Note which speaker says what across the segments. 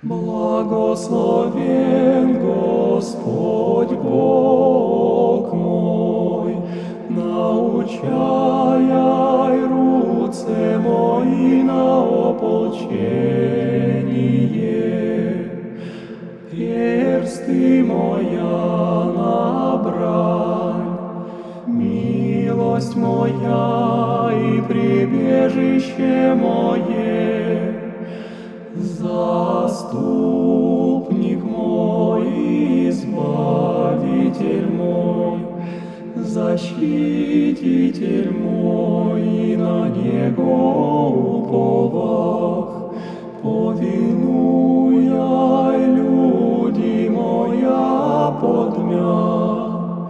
Speaker 1: Благословен Господь Бог мой, научай руце мои на ополчение, персты моя на брань, милость моя и прибежище мое, Заступник мой, избавитель мой, защититель мой, и на него уповах, повинуя люди моя подмя.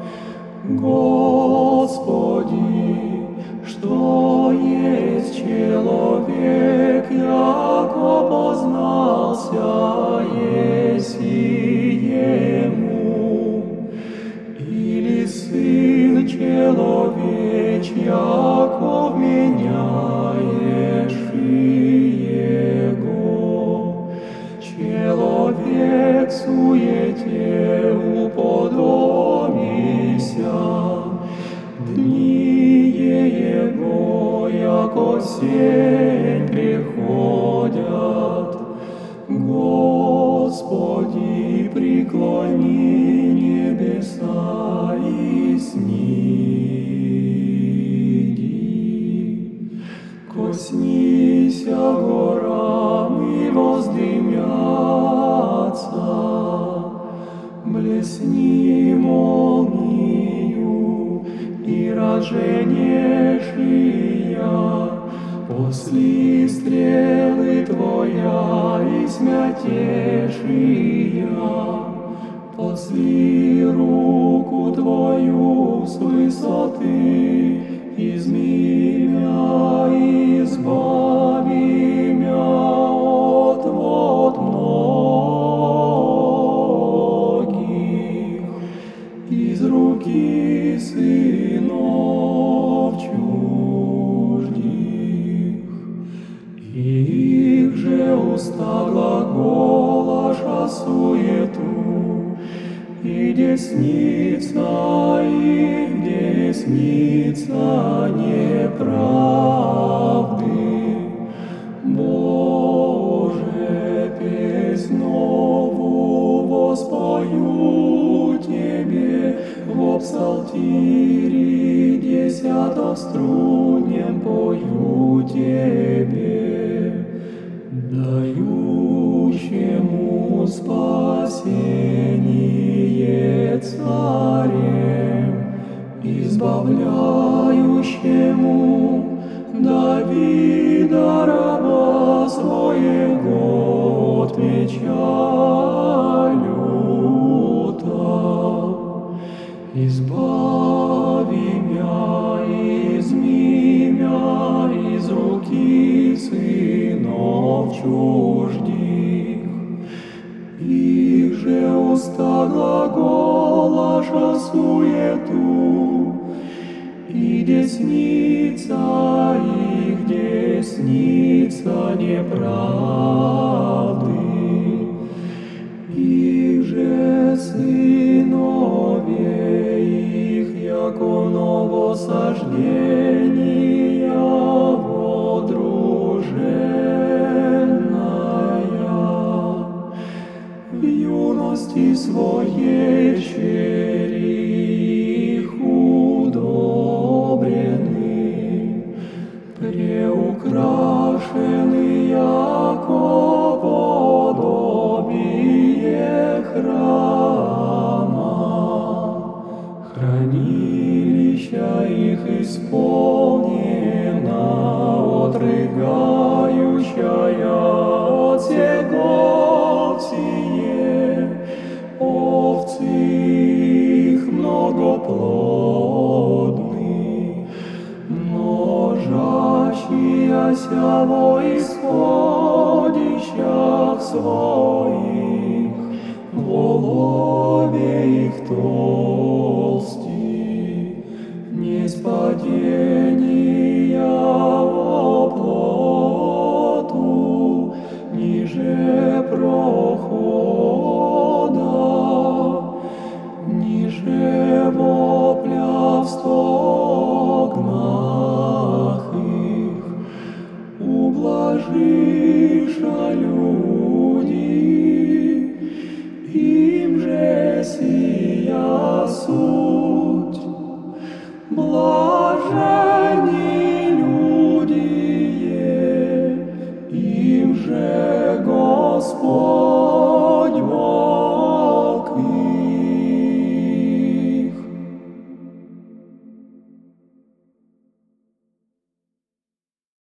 Speaker 1: Сень приходят. Господи, преклони небеса и сниди. Коснися горам и воздымятся, блесни молнию и рожение шия, после стрелы Твоя и смятешия, после руку Твою с высоты изми мя, избави мя от вод многих, из руки сынов уста глагола суету, и десница их десница неправды. Боже, песнь нову воспою Тебе в псалтире десятоструннем пою Тебе, спасение царем, избавляющему Давида раба своего от меча люта. Избави мя, изми мя из руки сынов чуждых. Уста глагола суету, и десница их десница неправды. Храма. Хранилища их исполнена, отрыгающая от всего сие, овцы их многоплодны, множащиеся во исходищах своих, прохода, ніже вопля в стогнах їх, ублажиша люди, їм же сія суть,